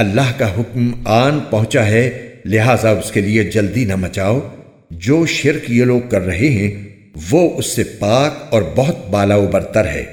اللہ کا حکم آن پہنچا ہے، لہذا اس کے لیے جلدی نہ مچاؤ۔ جو شرک یہ لوگ کر رہے ہیں، وہ اس سے پاک اور بہت بالا و برتر ہے۔